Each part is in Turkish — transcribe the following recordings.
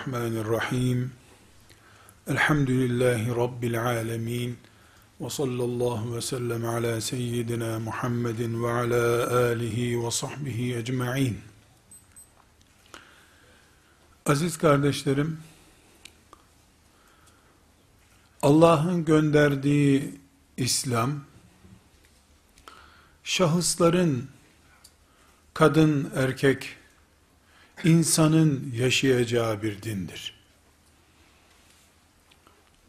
Bismillahirrahmanirrahim. Elhamdülillahi Rabbil alemin. Ve sallallahu ve sellem ala seyyidina Muhammedin ve ala alihi ve sahbihi ecma'in. Aziz kardeşlerim, Allah'ın gönderdiği İslam, şahısların, kadın, erkek, insanın yaşayacağı bir dindir.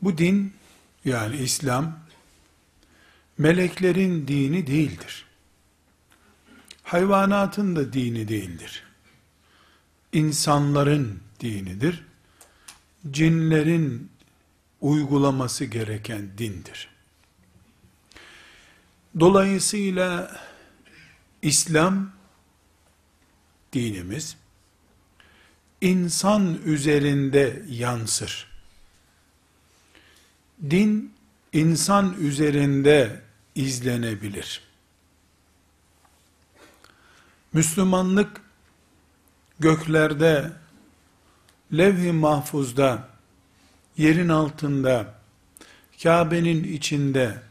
Bu din, yani İslam, meleklerin dini değildir. Hayvanatın da dini değildir. İnsanların dinidir. Cinlerin uygulaması gereken dindir. Dolayısıyla İslam dinimiz insan üzerinde yansır. Din insan üzerinde izlenebilir. Müslümanlık göklerde, levh-i mahfuzda, yerin altında, Kabe'nin içinde,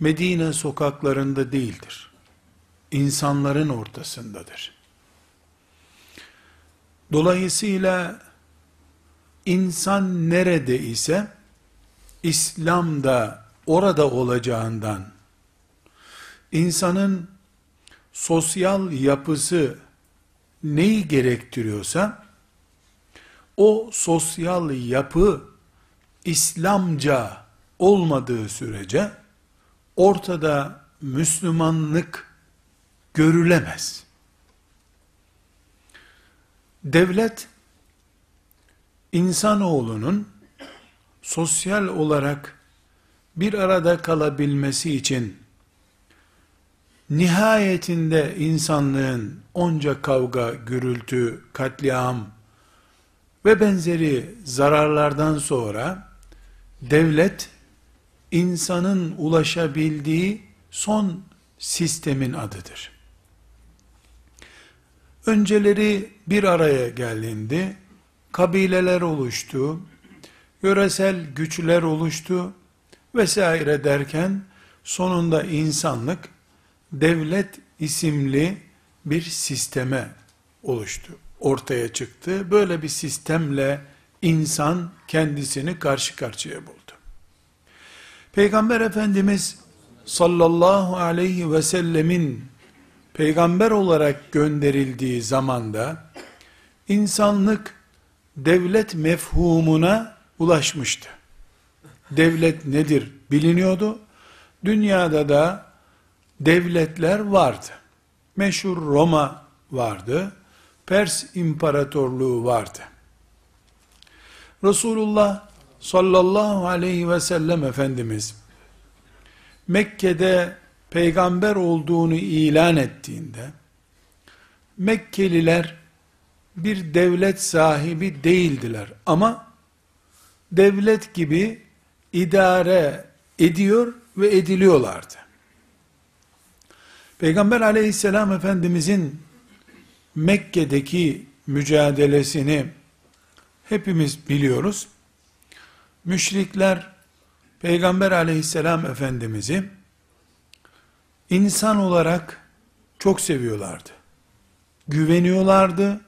Medine sokaklarında değildir. İnsanların ortasındadır. Dolayısıyla insan nerede ise İslam da orada olacağından insanın sosyal yapısı neyi gerektiriyorsa o sosyal yapı İslamca olmadığı sürece ortada Müslümanlık görülemez. Devlet, insanoğlunun sosyal olarak bir arada kalabilmesi için nihayetinde insanlığın onca kavga, gürültü, katliam ve benzeri zararlardan sonra devlet insanın ulaşabildiği son sistemin adıdır. Önceleri bir araya gelindi, kabileler oluştu, yöresel güçler oluştu vesaire derken sonunda insanlık devlet isimli bir sisteme oluştu, ortaya çıktı. Böyle bir sistemle insan kendisini karşı karşıya buldu. Peygamber Efendimiz sallallahu aleyhi ve sellemin peygamber olarak gönderildiği zamanda insanlık devlet mefhumuna ulaşmıştı. Devlet nedir biliniyordu. Dünyada da devletler vardı. Meşhur Roma vardı. Pers İmparatorluğu vardı. Resulullah sallallahu aleyhi ve sellem Efendimiz Mekke'de peygamber olduğunu ilan ettiğinde Mekkeliler bir devlet sahibi değildiler ama devlet gibi idare ediyor ve ediliyorlardı. Peygamber aleyhisselam efendimizin Mekke'deki mücadelesini hepimiz biliyoruz. Müşrikler Peygamber aleyhisselam efendimizi insan olarak çok seviyorlardı. Güveniyorlardı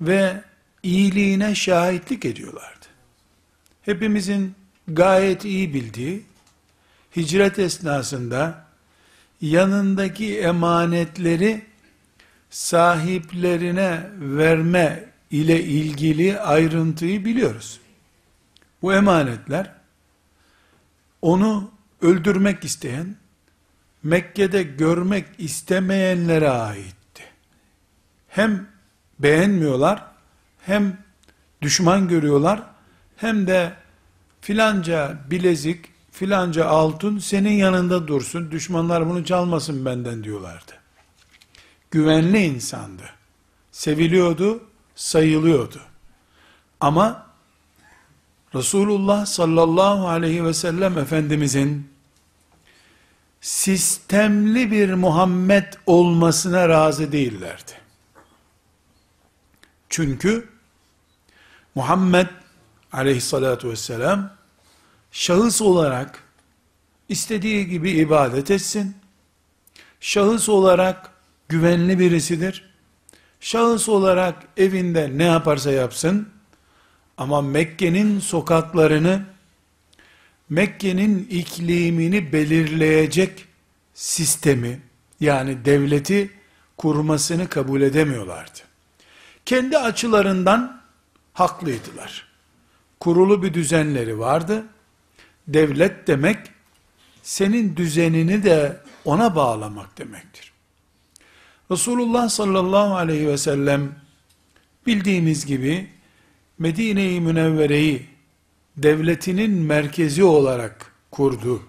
ve iyiliğine şahitlik ediyorlardı. Hepimizin gayet iyi bildiği hicret esnasında yanındaki emanetleri sahiplerine verme ile ilgili ayrıntıyı biliyoruz. Bu emanetler onu öldürmek isteyen Mekke'de görmek istemeyenlere aitti. Hem beğenmiyorlar, hem düşman görüyorlar, hem de filanca bilezik, filanca altın senin yanında dursun, düşmanlar bunu çalmasın benden diyorlardı. Güvenli insandı. Seviliyordu, sayılıyordu. Ama Resulullah sallallahu aleyhi ve sellem Efendimizin sistemli bir Muhammed olmasına razı değillerdi. Çünkü Muhammed aleyhissalatu vesselam şahıs olarak istediği gibi ibadet etsin. Şahıs olarak güvenli birisidir. Şahıs olarak evinde ne yaparsa yapsın ama Mekke'nin sokaklarını Mekke'nin iklimini belirleyecek sistemi yani devleti kurmasını kabul edemiyorlardı. Kendi açılarından haklıydılar. Kurulu bir düzenleri vardı. Devlet demek senin düzenini de ona bağlamak demektir. Resulullah sallallahu aleyhi ve sellem bildiğimiz gibi Medine-i Münevvere'yi devletinin merkezi olarak kurdu.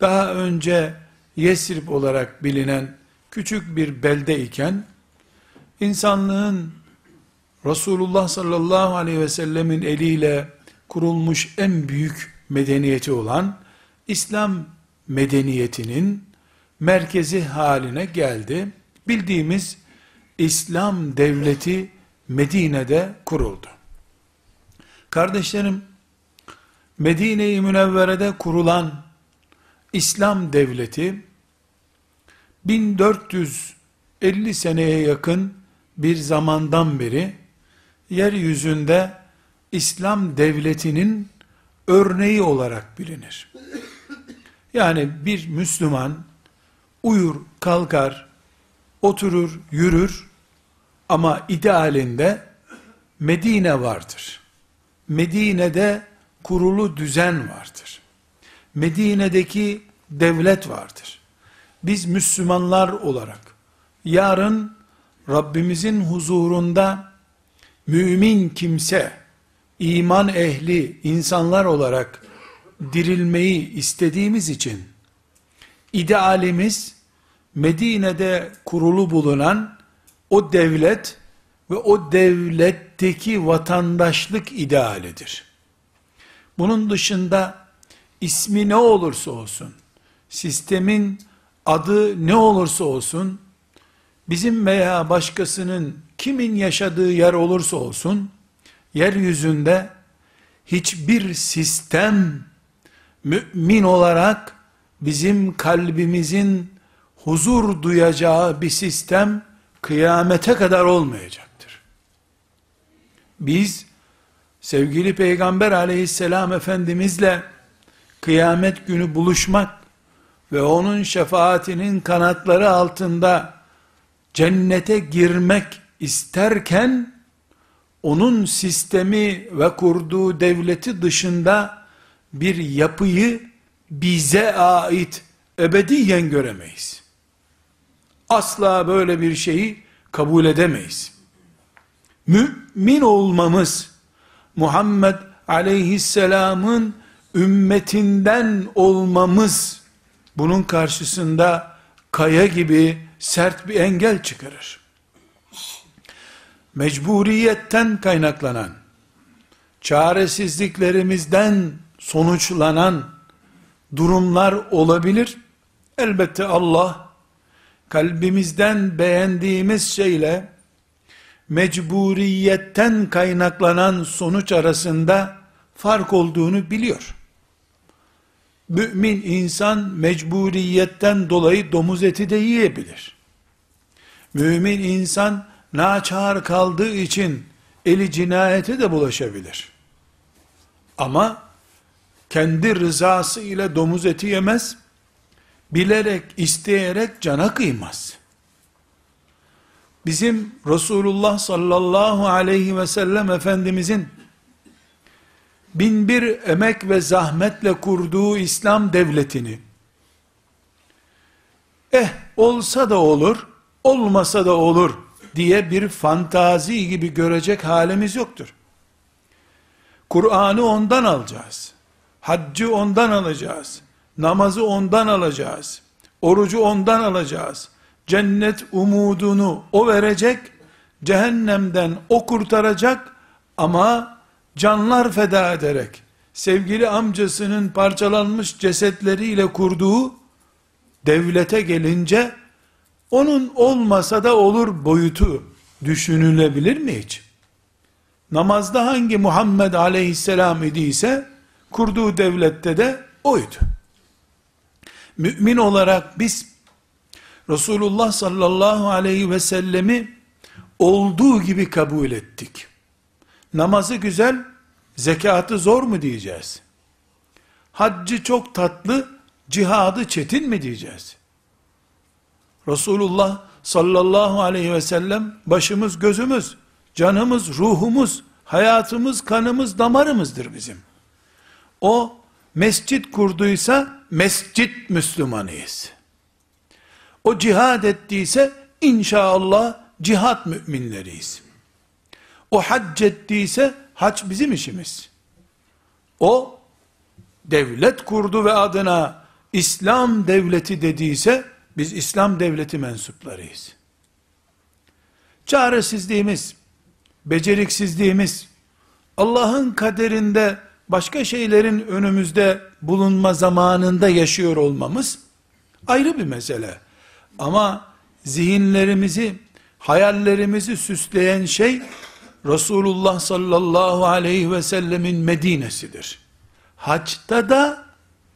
Daha önce Yesrib olarak bilinen küçük bir belde iken insanlığın Resulullah sallallahu aleyhi ve sellemin eliyle kurulmuş en büyük medeniyeti olan İslam medeniyetinin merkezi haline geldi. Bildiğimiz İslam devleti Medine'de kuruldu. Kardeşlerim, Medine-i Münevvere'de kurulan İslam devleti 1450 seneye yakın bir zamandan beri yeryüzünde İslam devletinin örneği olarak bilinir. Yani bir Müslüman uyur, kalkar, oturur, yürür ama idealinde Medine vardır. Medine'de kurulu düzen vardır. Medine'deki devlet vardır. Biz Müslümanlar olarak yarın Rabbimizin huzurunda mümin kimse, iman ehli insanlar olarak dirilmeyi istediğimiz için idealimiz Medine'de kurulu bulunan o devlet ve o devletteki vatandaşlık idealidir. Bunun dışında ismi ne olursa olsun, sistemin adı ne olursa olsun, bizim veya başkasının kimin yaşadığı yer olursa olsun, yeryüzünde hiçbir sistem mümin olarak bizim kalbimizin huzur duyacağı bir sistem kıyamete kadar olmayacaktır. Biz sevgili Peygamber aleyhisselam efendimizle kıyamet günü buluşmak ve onun şefaatinin kanatları altında cennete girmek isterken onun sistemi ve kurduğu devleti dışında bir yapıyı bize ait ebediyen göremeyiz. Asla böyle bir şeyi kabul edemeyiz. Mümin olmamız, Muhammed aleyhisselamın ümmetinden olmamız, bunun karşısında kaya gibi sert bir engel çıkarır. Mecburiyetten kaynaklanan, çaresizliklerimizden sonuçlanan durumlar olabilir. Elbette Allah kalbimizden beğendiğimiz şeyle mecburiyetten kaynaklanan sonuç arasında fark olduğunu biliyor. Mümin insan mecburiyetten dolayı domuz eti de yiyebilir. Mümin insan naçar kaldığı için eli cinayete de bulaşabilir. Ama kendi rızası ile domuz eti yemez, bilerek, isteyerek cana kıymaz. Bizim Resulullah sallallahu aleyhi ve sellem Efendimizin bin bir emek ve zahmetle kurduğu İslam devletini, eh olsa da olur, olmasa da olur diye bir fantazi gibi görecek halimiz yoktur. Kur'an'ı ondan alacağız. Haccı ondan alacağız. Namazı ondan alacağız. Orucu ondan alacağız. Cennet umudunu o verecek. Cehennemden o kurtaracak ama canlar feda ederek sevgili amcasının parçalanmış cesetleriyle kurduğu devlete gelince onun olmasa da olur boyutu düşünülebilir mi hiç? namazda hangi Muhammed aleyhisselam idiyse, kurduğu devlette de oydu. Mümin olarak biz, Resulullah sallallahu aleyhi ve sellemi olduğu gibi kabul ettik. Namazı güzel, zekatı zor mu diyeceğiz? Haccı çok tatlı, cihadı çetin mi diyeceğiz? Resulullah sallallahu aleyhi ve sellem başımız gözümüz, canımız, ruhumuz, hayatımız, kanımız, damarımızdır bizim. O mescit kurduysa mescit Müslümanıyız. O cihad ettiyse inşallah cihat müminleriyiz. O hac ettiyse hac bizim işimiz. O devlet kurdu ve adına İslam devleti dediyse biz İslam devleti mensuplarıyız. Çaresizliğimiz, beceriksizliğimiz, Allah'ın kaderinde başka şeylerin önümüzde bulunma zamanında yaşıyor olmamız ayrı bir mesele. Ama zihinlerimizi, hayallerimizi süsleyen şey Resulullah sallallahu aleyhi ve sellemin Medine'sidir. Haçta da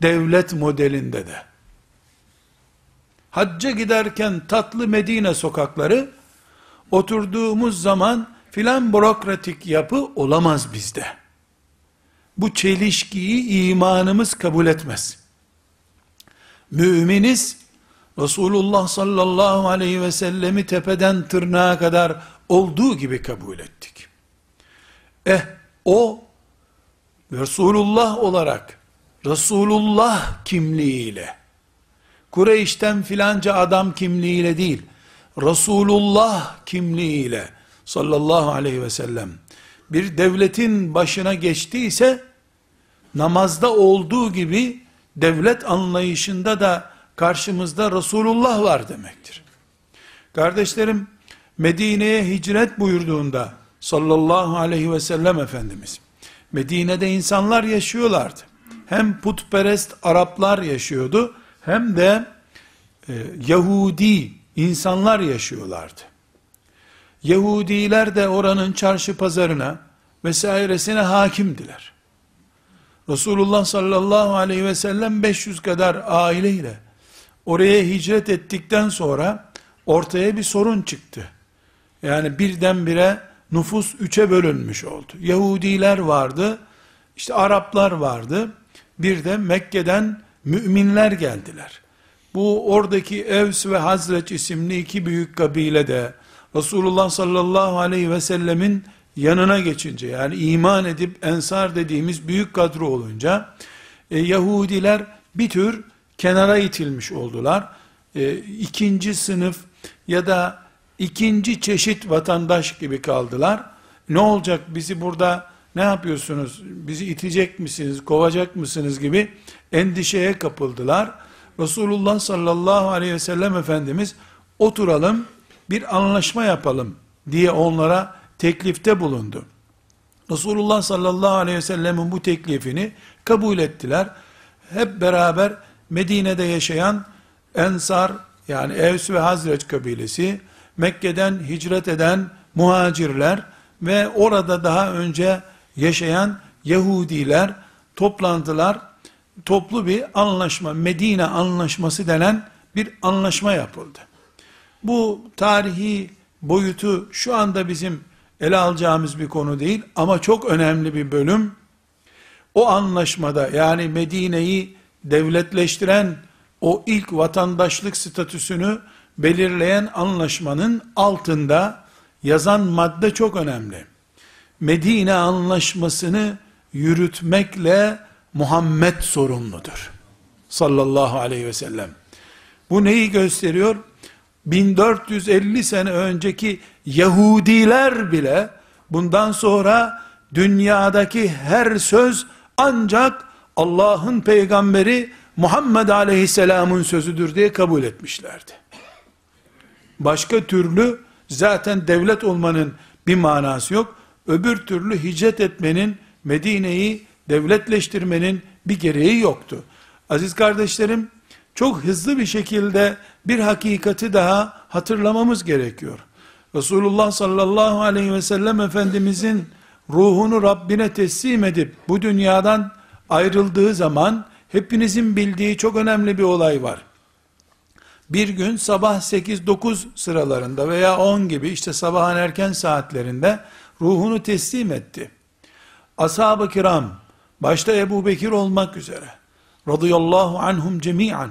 devlet modelinde de. Hacca giderken tatlı Medine sokakları oturduğumuz zaman filan bürokratik yapı olamaz bizde. Bu çelişkiyi imanımız kabul etmez. Müminiz Resulullah sallallahu aleyhi ve sellemi tepeden tırnağa kadar olduğu gibi kabul ettik. Eh o Resulullah olarak Resulullah kimliğiyle Kureyş'ten filanca adam kimliğiyle değil Resulullah kimliğiyle sallallahu aleyhi ve sellem bir devletin başına geçtiyse namazda olduğu gibi devlet anlayışında da karşımızda Resulullah var demektir. Kardeşlerim Medine'ye hicret buyurduğunda sallallahu aleyhi ve sellem Efendimiz Medine'de insanlar yaşıyorlardı. Hem putperest Araplar yaşıyordu hem de e, Yahudi insanlar yaşıyorlardı. Yahudiler de oranın çarşı pazarına vesairesine hakimdiler. Resulullah sallallahu aleyhi ve sellem 500 kadar aileyle oraya hicret ettikten sonra ortaya bir sorun çıktı. Yani birdenbire nüfus üçe bölünmüş oldu. Yahudiler vardı, işte Araplar vardı, bir de Mekke'den müminler geldiler. Bu oradaki Evs ve Hazreç isimli iki büyük kabile de Resulullah sallallahu aleyhi ve sellemin yanına geçince yani iman edip ensar dediğimiz büyük kadro olunca e, Yahudiler bir tür kenara itilmiş oldular. E, ikinci sınıf ya da ikinci çeşit vatandaş gibi kaldılar. Ne olacak bizi burada ne yapıyorsunuz? Bizi itecek misiniz? Kovacak mısınız gibi endişeye kapıldılar. Resulullah sallallahu aleyhi ve sellem Efendimiz oturalım bir anlaşma yapalım diye onlara teklifte bulundu. Resulullah sallallahu aleyhi ve sellemin bu teklifini kabul ettiler. Hep beraber Medine'de yaşayan Ensar yani Evs ve Hazreç kabilesi, Mekke'den hicret eden muhacirler ve orada daha önce yaşayan Yahudiler toplantılar, toplu bir anlaşma, Medine anlaşması denen bir anlaşma yapıldı. Bu tarihi boyutu şu anda bizim ele alacağımız bir konu değil ama çok önemli bir bölüm. O anlaşmada yani Medine'yi devletleştiren o ilk vatandaşlık statüsünü belirleyen anlaşmanın altında yazan madde çok önemli. Medine anlaşmasını yürütmekle Muhammed sorumludur. Sallallahu aleyhi ve sellem. Bu neyi gösteriyor? 1450 sene önceki Yahudiler bile bundan sonra dünyadaki her söz ancak Allah'ın peygamberi Muhammed Aleyhisselam'ın sözüdür diye kabul etmişlerdi. Başka türlü zaten devlet olmanın bir manası yok. Öbür türlü hicret etmenin, Medine'yi devletleştirmenin bir gereği yoktu. Aziz kardeşlerim, çok hızlı bir şekilde bir hakikati daha hatırlamamız gerekiyor. Resulullah sallallahu aleyhi ve sellem Efendimizin ruhunu Rabbine teslim edip bu dünyadan ayrıldığı zaman hepinizin bildiği çok önemli bir olay var. Bir gün sabah 8-9 sıralarında veya 10 gibi işte sabahın erken saatlerinde ruhunu teslim etti. Ashab-ı kiram, başta Ebu Bekir olmak üzere, radıyallahu anhum cemiyen,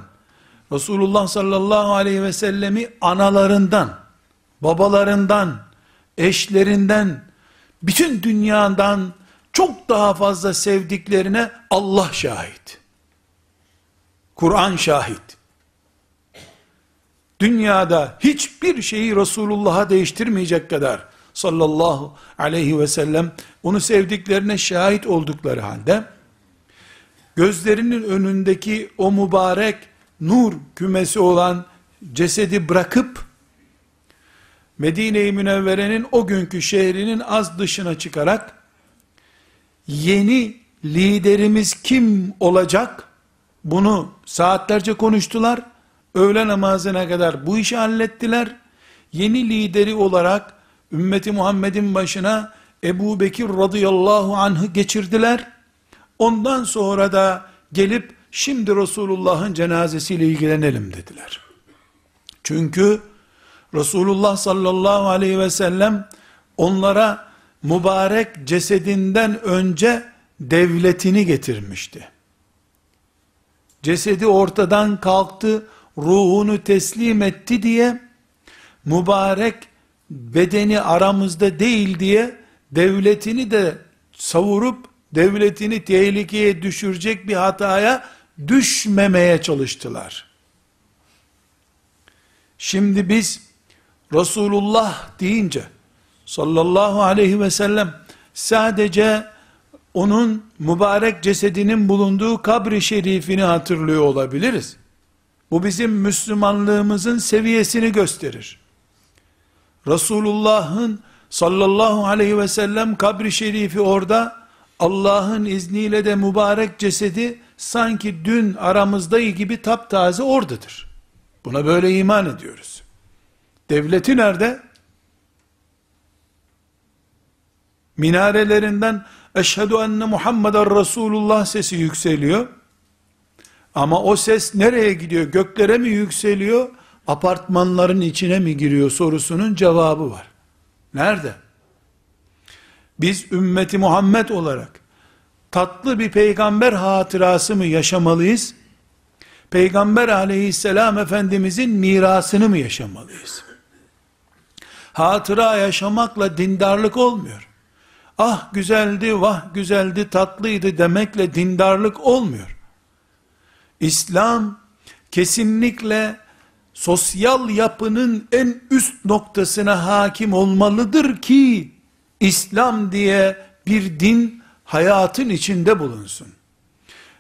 Resulullah sallallahu aleyhi ve sellemi analarından, babalarından, eşlerinden, bütün dünyadan çok daha fazla sevdiklerine Allah şahit. Kur'an şahit. Dünyada hiçbir şeyi Resulullah'a değiştirmeyecek kadar sallallahu aleyhi ve sellem onu sevdiklerine şahit oldukları halde gözlerinin önündeki o mübarek nur kümesi olan cesedi bırakıp Medine-i Münevvere'nin o günkü şehrinin az dışına çıkarak yeni liderimiz kim olacak? Bunu saatlerce konuştular. Öğle namazına kadar bu işi hallettiler. Yeni lideri olarak ümmeti Muhammed'in başına Ebu Bekir radıyallahu anh'ı geçirdiler. Ondan sonra da gelip şimdi Resulullah'ın cenazesiyle ilgilenelim dediler. Çünkü Resulullah sallallahu aleyhi ve sellem onlara mübarek cesedinden önce devletini getirmişti. Cesedi ortadan kalktı, ruhunu teslim etti diye mübarek bedeni aramızda değil diye devletini de savurup devletini tehlikeye düşürecek bir hataya düşmemeye çalıştılar. Şimdi biz Resulullah deyince sallallahu aleyhi ve sellem sadece onun mübarek cesedinin bulunduğu kabri şerifini hatırlıyor olabiliriz. Bu bizim Müslümanlığımızın seviyesini gösterir. Resulullah'ın sallallahu aleyhi ve sellem kabri şerifi orada Allah'ın izniyle de mübarek cesedi sanki dün aramızda gibi taptaze oradadır. Buna böyle iman ediyoruz. Devleti nerede? Minarelerinden eşhedü enne Muhammeden Resulullah sesi yükseliyor. Ama o ses nereye gidiyor? Göklere mi yükseliyor? Apartmanların içine mi giriyor sorusunun cevabı var. Nerede? Biz ümmeti Muhammed olarak tatlı bir peygamber hatırası mı yaşamalıyız? Peygamber aleyhisselam efendimizin mirasını mı yaşamalıyız? Hatıra yaşamakla dindarlık olmuyor. Ah güzeldi, vah güzeldi, tatlıydı demekle dindarlık olmuyor. İslam kesinlikle sosyal yapının en üst noktasına hakim olmalıdır ki İslam diye bir din hayatın içinde bulunsun.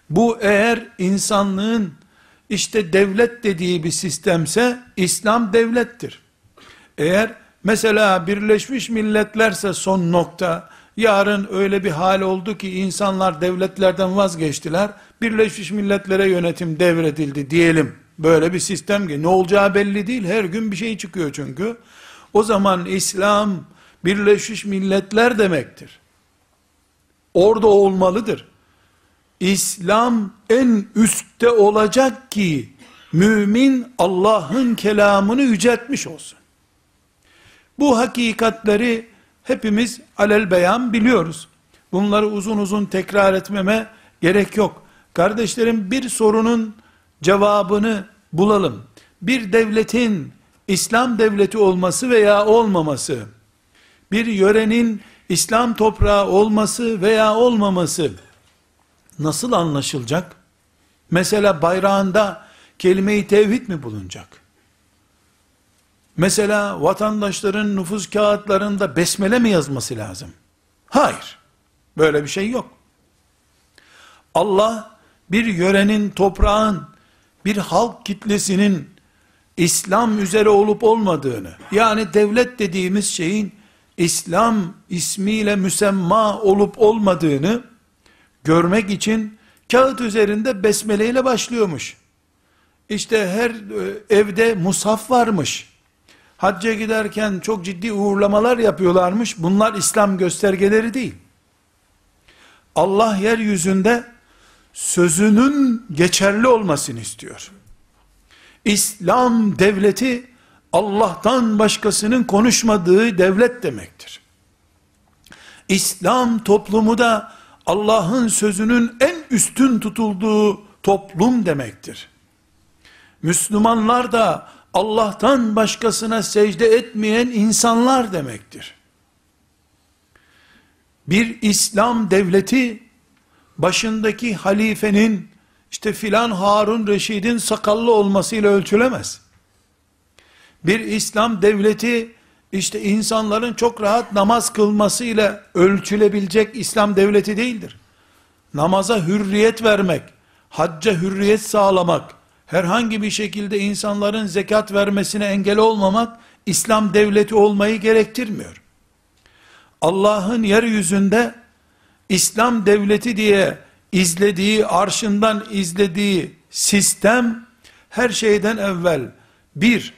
Bu eğer insanlığın işte devlet dediği bir sistemse İslam devlettir. Eğer mesela Birleşmiş Milletlerse son nokta, yarın öyle bir hal oldu ki insanlar devletlerden vazgeçtiler, Birleşmiş Milletler'e yönetim devredildi diyelim. Böyle bir sistem ki ne olacağı belli değil, her gün bir şey çıkıyor çünkü. O zaman İslam Birleşmiş Milletler demektir. Orada olmalıdır. İslam en üstte olacak ki mümin Allah'ın kelamını yüceltmiş olsun. Bu hakikatleri hepimiz alel beyan biliyoruz. Bunları uzun uzun tekrar etmeme gerek yok. Kardeşlerim bir sorunun cevabını bulalım. Bir devletin İslam devleti olması veya olmaması, bir yörenin İslam toprağı olması veya olmaması nasıl anlaşılacak? Mesela bayrağında kelime-i tevhid mi bulunacak? Mesela vatandaşların nüfus kağıtlarında besmele mi yazması lazım? Hayır. Böyle bir şey yok. Allah bir yörenin, toprağın, bir halk kitlesinin İslam üzere olup olmadığını, yani devlet dediğimiz şeyin İslam ismiyle müsemma olup olmadığını görmek için kağıt üzerinde besmele ile başlıyormuş. İşte her e, evde musaf varmış. Hacca giderken çok ciddi uğurlamalar yapıyorlarmış. Bunlar İslam göstergeleri değil. Allah yeryüzünde sözünün geçerli olmasını istiyor. İslam devleti Allah'tan başkasının konuşmadığı devlet demektir. İslam toplumu da Allah'ın sözünün en üstün tutulduğu toplum demektir. Müslümanlar da Allah'tan başkasına secde etmeyen insanlar demektir. Bir İslam devleti başındaki halifenin işte filan Harun Reşid'in sakallı olmasıyla ölçülemez. Bir İslam devleti işte insanların çok rahat namaz kılmasıyla ölçülebilecek İslam devleti değildir. Namaza hürriyet vermek, hacca hürriyet sağlamak, herhangi bir şekilde insanların zekat vermesine engel olmamak, İslam devleti olmayı gerektirmiyor. Allah'ın yeryüzünde İslam devleti diye izlediği, arşından izlediği sistem, her şeyden evvel, bir,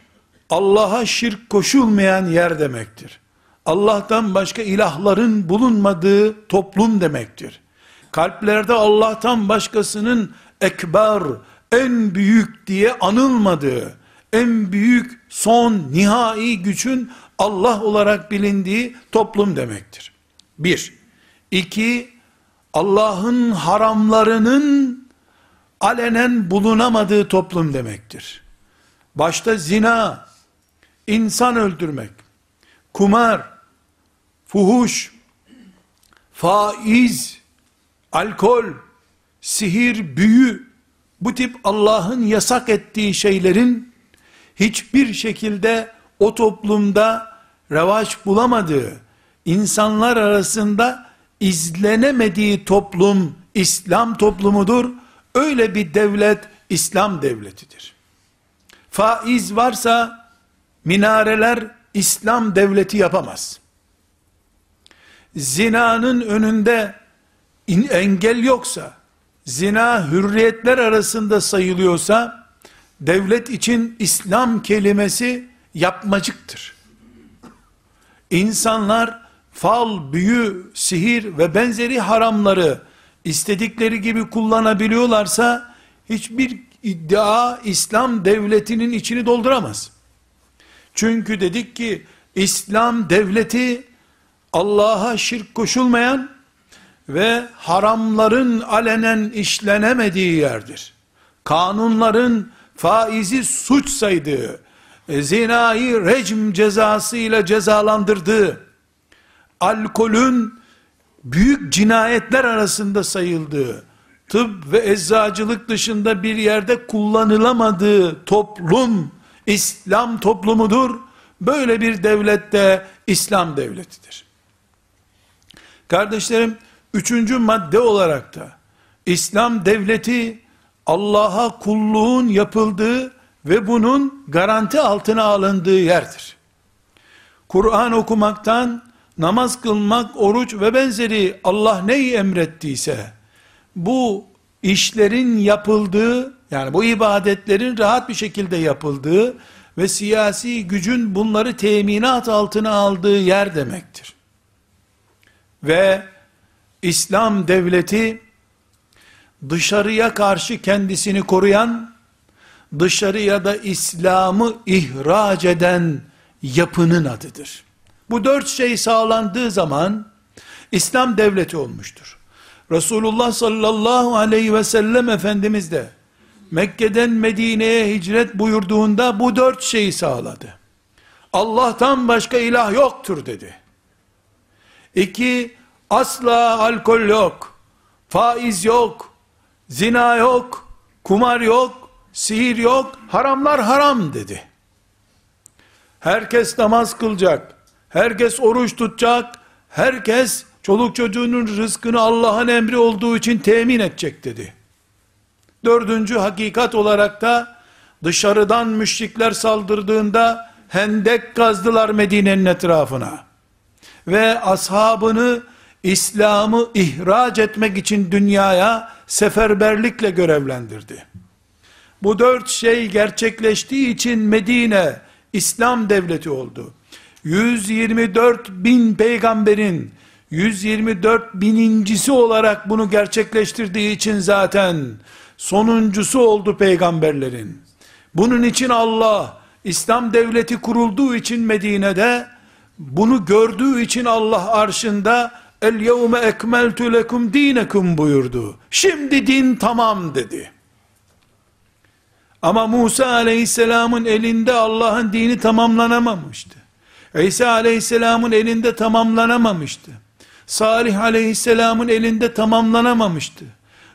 Allah'a şirk koşulmayan yer demektir. Allah'tan başka ilahların bulunmadığı toplum demektir. Kalplerde Allah'tan başkasının ekber, en büyük diye anılmadığı, en büyük son nihai gücün Allah olarak bilindiği toplum demektir. Bir. iki Allah'ın haramlarının alenen bulunamadığı toplum demektir. Başta zina, insan öldürmek, kumar, fuhuş, faiz, alkol, sihir, büyü, bu tip Allah'ın yasak ettiği şeylerin hiçbir şekilde o toplumda revaç bulamadığı, insanlar arasında izlenemediği toplum İslam toplumudur. Öyle bir devlet İslam devletidir. Faiz varsa minareler İslam devleti yapamaz. Zinanın önünde engel yoksa, zina hürriyetler arasında sayılıyorsa, devlet için İslam kelimesi yapmacıktır. İnsanlar fal, büyü, sihir ve benzeri haramları istedikleri gibi kullanabiliyorlarsa hiçbir iddia İslam devletinin içini dolduramaz. Çünkü dedik ki İslam devleti Allah'a şirk koşulmayan ve haramların alenen işlenemediği yerdir. Kanunların faizi suç saydığı, e, zinayı recm cezası ile cezalandırdığı, alkolün büyük cinayetler arasında sayıldığı, tıp ve eczacılık dışında bir yerde kullanılamadığı toplum, İslam toplumudur. Böyle bir devlette İslam devletidir. Kardeşlerim, üçüncü madde olarak da, İslam devleti, Allah'a kulluğun yapıldığı ve bunun garanti altına alındığı yerdir. Kur'an okumaktan, namaz kılmak, oruç ve benzeri Allah neyi emrettiyse, bu işlerin yapıldığı, yani bu ibadetlerin rahat bir şekilde yapıldığı ve siyasi gücün bunları teminat altına aldığı yer demektir. Ve İslam devleti, dışarıya karşı kendisini koruyan, dışarıya da İslam'ı ihraç eden yapının adıdır. Bu dört şey sağlandığı zaman İslam devleti olmuştur. Resulullah sallallahu aleyhi ve sellem Efendimiz de Mekke'den Medine'ye hicret buyurduğunda bu dört şeyi sağladı. Allah'tan başka ilah yoktur dedi. İki, asla alkol yok, faiz yok, zina yok, kumar yok, sihir yok, haramlar haram dedi. Herkes namaz kılacak, herkes oruç tutacak, herkes çoluk çocuğunun rızkını Allah'ın emri olduğu için temin edecek dedi. Dördüncü hakikat olarak da dışarıdan müşrikler saldırdığında hendek kazdılar Medine'nin etrafına. Ve ashabını İslam'ı ihraç etmek için dünyaya seferberlikle görevlendirdi. Bu dört şey gerçekleştiği için Medine İslam devleti oldu. 124 bin peygamberin 124 binincisi olarak bunu gerçekleştirdiği için zaten sonuncusu oldu peygamberlerin. Bunun için Allah, İslam devleti kurulduğu için Medine'de, bunu gördüğü için Allah arşında, el yevme ekmeltu lekum dinekum buyurdu. Şimdi din tamam dedi. Ama Musa aleyhisselamın elinde Allah'ın dini tamamlanamamıştı. İsa aleyhisselamın elinde tamamlanamamıştı. Salih aleyhisselamın elinde tamamlanamamıştı.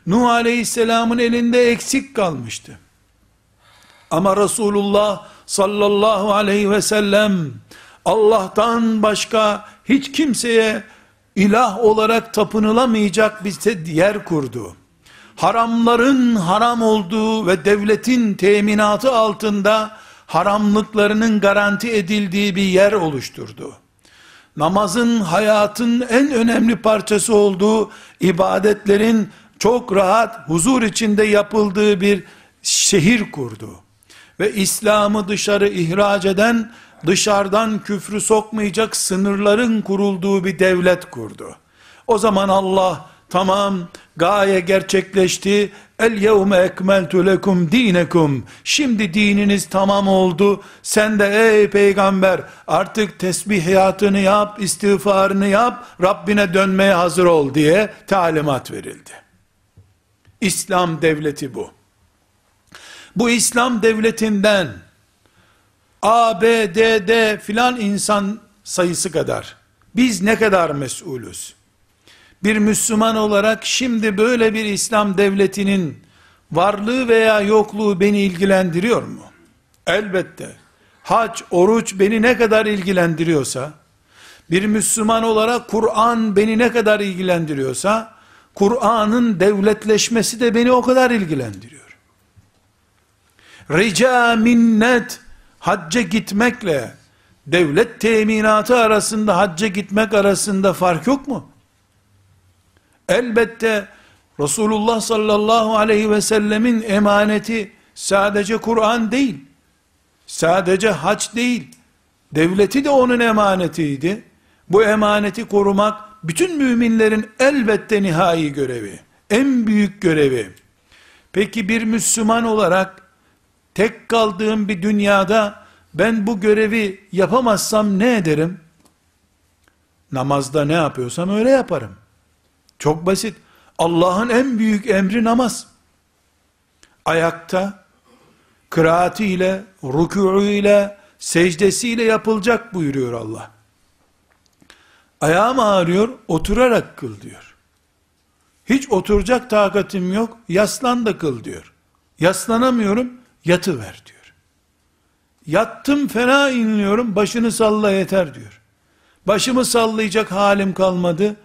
Nuh aleyhisselamın elinde eksik kalmıştı. Ama Resulullah sallallahu aleyhi ve sellem Allah'tan başka hiç kimseye ilah olarak tapınılamayacak bir yer kurdu. Haramların haram olduğu ve devletin teminatı altında haramlıklarının garanti edildiği bir yer oluşturdu. Namazın hayatın en önemli parçası olduğu ibadetlerin çok rahat huzur içinde yapıldığı bir şehir kurdu. Ve İslam'ı dışarı ihraç eden, dışarıdan küfrü sokmayacak sınırların kurulduğu bir devlet kurdu. O zaman Allah tamam gaye gerçekleşti. El yevme ekmeltu lekum dinekum. Şimdi dininiz tamam oldu. Sen de ey peygamber artık tesbihiyatını yap, istiğfarını yap, Rabbine dönmeye hazır ol diye talimat verildi. İslam devleti bu. Bu İslam devletinden A, B, D, D filan insan sayısı kadar biz ne kadar mesulüz? Bir Müslüman olarak şimdi böyle bir İslam devletinin varlığı veya yokluğu beni ilgilendiriyor mu? Elbette. Hac, oruç beni ne kadar ilgilendiriyorsa, bir Müslüman olarak Kur'an beni ne kadar ilgilendiriyorsa, Kur'an'ın devletleşmesi de beni o kadar ilgilendiriyor. Rica minnet, hacca gitmekle, devlet teminatı arasında hacca gitmek arasında fark yok mu? Elbette Resulullah sallallahu aleyhi ve sellemin emaneti sadece Kur'an değil, sadece hac değil, devleti de onun emanetiydi. Bu emaneti korumak, bütün müminlerin elbette nihai görevi, en büyük görevi. Peki bir Müslüman olarak, tek kaldığım bir dünyada, ben bu görevi yapamazsam ne ederim? Namazda ne yapıyorsam öyle yaparım. Çok basit. Allah'ın en büyük emri namaz. Ayakta, kıraatiyle, rükûuyla, secdesiyle yapılacak buyuruyor Allah. Ayağım ağrıyor, oturarak kıl diyor. Hiç oturacak takatim yok, yaslan da kıl diyor. Yaslanamıyorum, yatı ver diyor. Yattım fena inliyorum, başını salla yeter diyor. Başımı sallayacak halim kalmadı,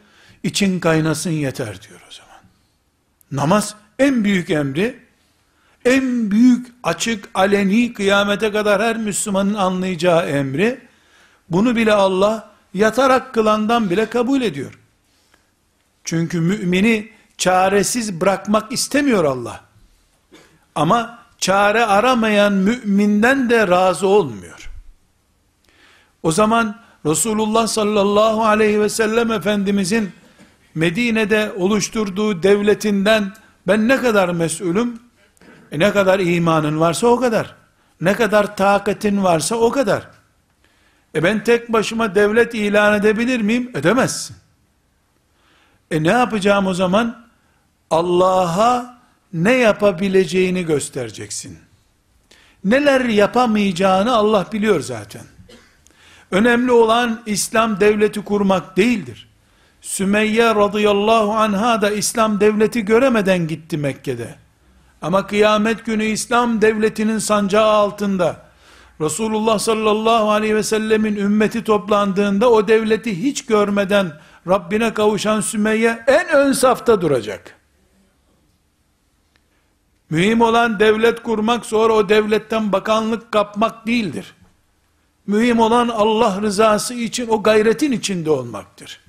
için kaynasın yeter diyor o zaman. Namaz en büyük emri, en büyük açık, aleni, kıyamete kadar her Müslümanın anlayacağı emri, bunu bile Allah yatarak kılandan bile kabul ediyor. Çünkü mümini çaresiz bırakmak istemiyor Allah. Ama çare aramayan müminden de razı olmuyor. O zaman Resulullah sallallahu aleyhi ve sellem Efendimizin Medine'de oluşturduğu devletinden ben ne kadar mesulüm? E ne kadar imanın varsa o kadar. Ne kadar takatin varsa o kadar. E ben tek başıma devlet ilan edebilir miyim? Edemezsin. E ne yapacağım o zaman? Allah'a ne yapabileceğini göstereceksin. Neler yapamayacağını Allah biliyor zaten. Önemli olan İslam devleti kurmak değildir. Sümeyye radıyallahu anha da İslam devleti göremeden gitti Mekke'de. Ama kıyamet günü İslam devletinin sancağı altında Resulullah sallallahu aleyhi ve sellemin ümmeti toplandığında o devleti hiç görmeden Rabbine kavuşan Sümeyye en ön safta duracak. Mühim olan devlet kurmak sonra o devletten bakanlık kapmak değildir. Mühim olan Allah rızası için o gayretin içinde olmaktır.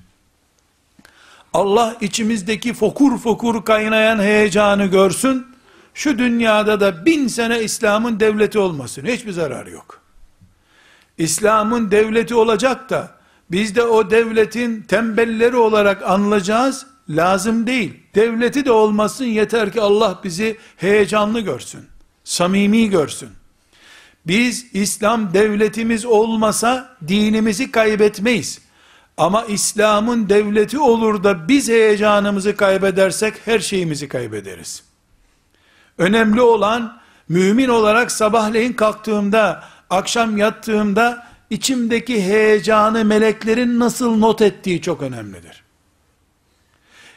Allah içimizdeki fokur fokur kaynayan heyecanı görsün, şu dünyada da bin sene İslam'ın devleti olmasın, hiçbir zararı yok. İslam'ın devleti olacak da, Biz de o devletin tembelleri olarak anılacağız. Lazım değil. Devleti de olmasın yeter ki Allah bizi heyecanlı görsün. Samimi görsün. Biz İslam devletimiz olmasa dinimizi kaybetmeyiz. Ama İslam'ın devleti olur da biz heyecanımızı kaybedersek her şeyimizi kaybederiz. Önemli olan mümin olarak sabahleyin kalktığımda, akşam yattığımda içimdeki heyecanı meleklerin nasıl not ettiği çok önemlidir.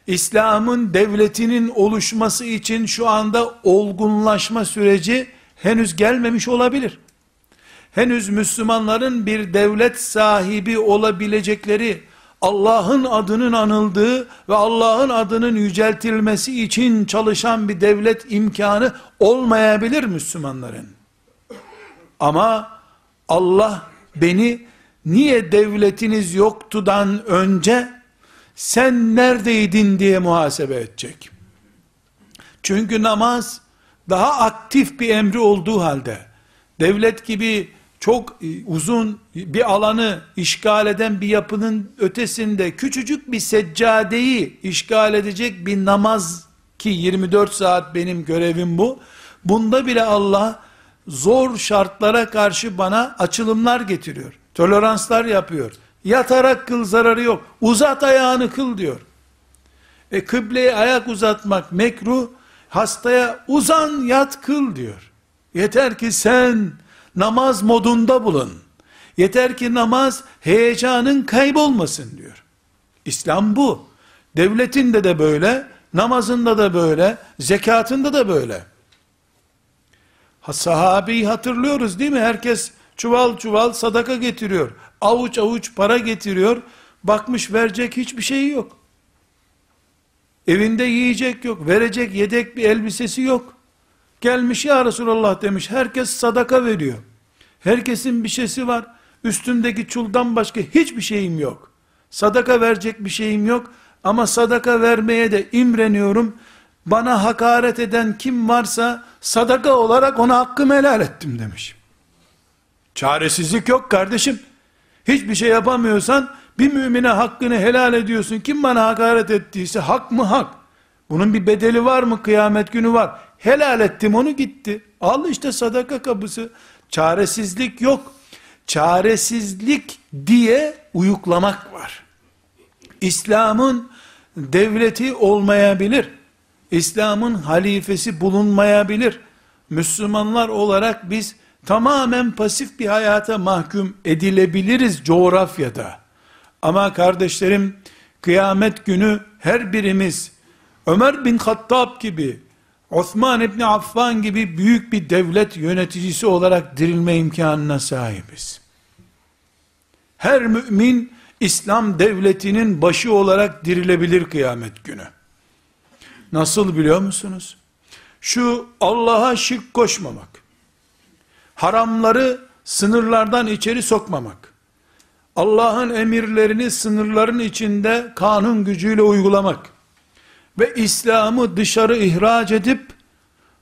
İslam'ın devletinin oluşması için şu anda olgunlaşma süreci henüz gelmemiş olabilir. Henüz Müslümanların bir devlet sahibi olabilecekleri, Allah'ın adının anıldığı ve Allah'ın adının yüceltilmesi için çalışan bir devlet imkanı olmayabilir Müslümanların. Ama Allah beni niye devletiniz yoktudan önce sen neredeydin diye muhasebe edecek. Çünkü namaz daha aktif bir emri olduğu halde devlet gibi çok e, uzun bir alanı işgal eden bir yapının ötesinde küçücük bir seccadeyi işgal edecek bir namaz ki 24 saat benim görevim bu. Bunda bile Allah zor şartlara karşı bana açılımlar getiriyor. Toleranslar yapıyor. Yatarak kıl zararı yok. Uzat ayağını kıl diyor. E kıbleye ayak uzatmak mekruh. Hastaya uzan yat kıl diyor. Yeter ki sen namaz modunda bulun. Yeter ki namaz heyecanın kaybolmasın diyor. İslam bu. Devletinde de böyle, namazında da böyle, zekatında da böyle. Sahabeyi hatırlıyoruz değil mi? Herkes çuval çuval sadaka getiriyor. Avuç avuç para getiriyor. Bakmış verecek hiçbir şeyi yok. Evinde yiyecek yok. Verecek yedek bir elbisesi yok. Gelmiş ya Resulallah demiş. Herkes sadaka veriyor. Herkesin bir şeysi var. Üstündeki çuldan başka hiçbir şeyim yok. Sadaka verecek bir şeyim yok. Ama sadaka vermeye de imreniyorum. Bana hakaret eden kim varsa sadaka olarak ona hakkımı helal ettim demiş. Çaresizlik yok kardeşim. Hiçbir şey yapamıyorsan bir mümine hakkını helal ediyorsun. Kim bana hakaret ettiyse hak mı hak. Bunun bir bedeli var mı? Kıyamet günü var. Helal ettim onu gitti. Al işte sadaka kapısı. Çaresizlik yok. Çaresizlik diye uyuklamak var. İslam'ın devleti olmayabilir. İslam'ın halifesi bulunmayabilir. Müslümanlar olarak biz tamamen pasif bir hayata mahkum edilebiliriz coğrafyada. Ama kardeşlerim kıyamet günü her birimiz Ömer bin Hattab gibi Osman İbni Affan gibi büyük bir devlet yöneticisi olarak dirilme imkanına sahibiz. Her mümin İslam devletinin başı olarak dirilebilir kıyamet günü. Nasıl biliyor musunuz? Şu Allah'a şirk koşmamak, haramları sınırlardan içeri sokmamak, Allah'ın emirlerini sınırların içinde kanun gücüyle uygulamak ve İslam'ı dışarı ihraç edip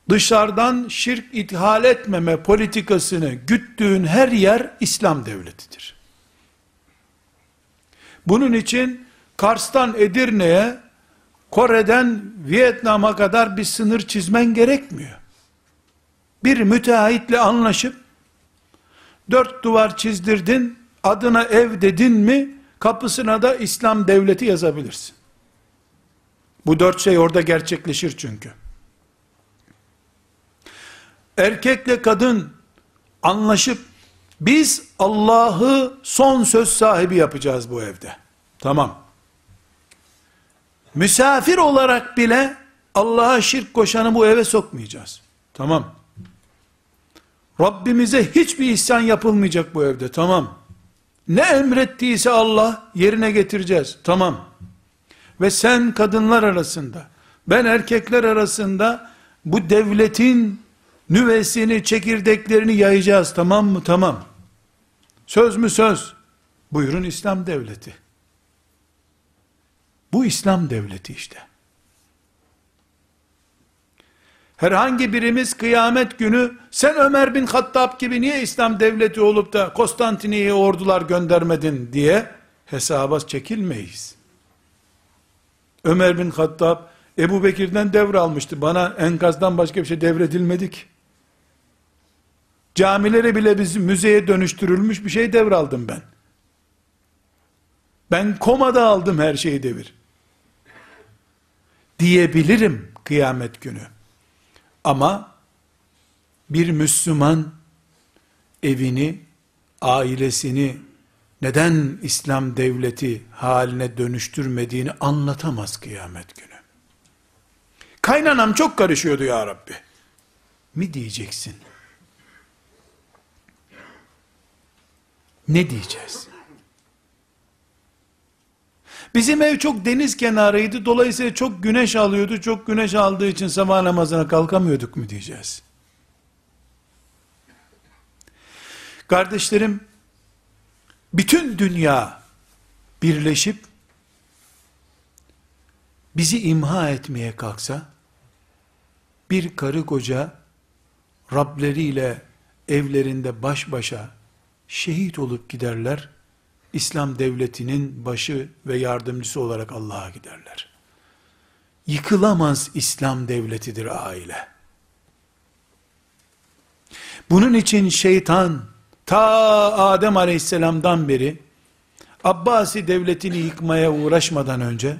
dışarıdan şirk ithal etmeme politikasını güttüğün her yer İslam devletidir. Bunun için Kars'tan Edirne'ye Kore'den Vietnam'a kadar bir sınır çizmen gerekmiyor. Bir müteahhitle anlaşıp dört duvar çizdirdin, adına ev dedin mi, kapısına da İslam devleti yazabilirsin. Bu dört şey orada gerçekleşir çünkü. Erkekle kadın anlaşıp biz Allah'ı son söz sahibi yapacağız bu evde. Tamam. Misafir olarak bile Allah'a şirk koşanı bu eve sokmayacağız. Tamam. Rabbimize hiçbir isyan yapılmayacak bu evde. Tamam. Ne emrettiyse Allah yerine getireceğiz. Tamam. Ve sen kadınlar arasında, ben erkekler arasında bu devletin nüvesini, çekirdeklerini yayacağız. Tamam mı? Tamam. Söz mü söz? Buyurun İslam devleti. Bu İslam devleti işte. Herhangi birimiz kıyamet günü sen Ömer bin Hattab gibi niye İslam devleti olup da Konstantiniye'ye ordular göndermedin diye hesaba çekilmeyiz. Ömer bin Hattab Ebu Bekir'den devralmıştı. Bana enkazdan başka bir şey devredilmedik. Camilere bile biz müzeye dönüştürülmüş bir şey devraldım ben. Ben komada aldım her şeyi devir. Diyebilirim kıyamet günü. Ama bir Müslüman evini, ailesini neden İslam devleti haline dönüştürmediğini anlatamaz kıyamet günü. Kaynanam çok karışıyordu ya Rabbi. Mi diyeceksin? Ne diyeceğiz? Bizim ev çok deniz kenarıydı. Dolayısıyla çok güneş alıyordu. Çok güneş aldığı için sabah namazına kalkamıyorduk mu diyeceğiz. Kardeşlerim, bütün dünya birleşip bizi imha etmeye kalksa, bir karı koca Rableriyle evlerinde baş başa şehit olup giderler. İslam devletinin başı ve yardımcısı olarak Allah'a giderler. Yıkılamaz İslam devletidir aile. Bunun için şeytan ta Adem aleyhisselamdan beri Abbasi devletini yıkmaya uğraşmadan önce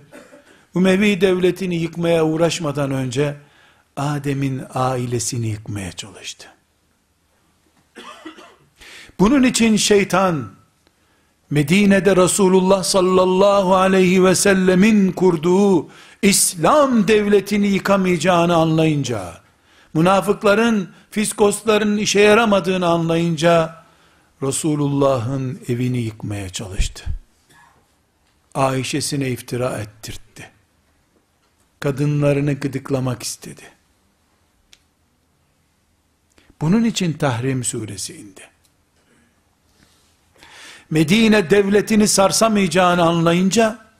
Ümevi devletini yıkmaya uğraşmadan önce Adem'in ailesini yıkmaya çalıştı. Bunun için şeytan Medine'de Resulullah sallallahu aleyhi ve sellemin kurduğu İslam devletini yıkamayacağını anlayınca, münafıkların, fiskosların işe yaramadığını anlayınca, Resulullah'ın evini yıkmaya çalıştı. Ayşe'sine iftira ettirtti. Kadınlarını gıdıklamak istedi. Bunun için Tahrim suresi indi. Medine devletini sarsamayacağını anlayınca,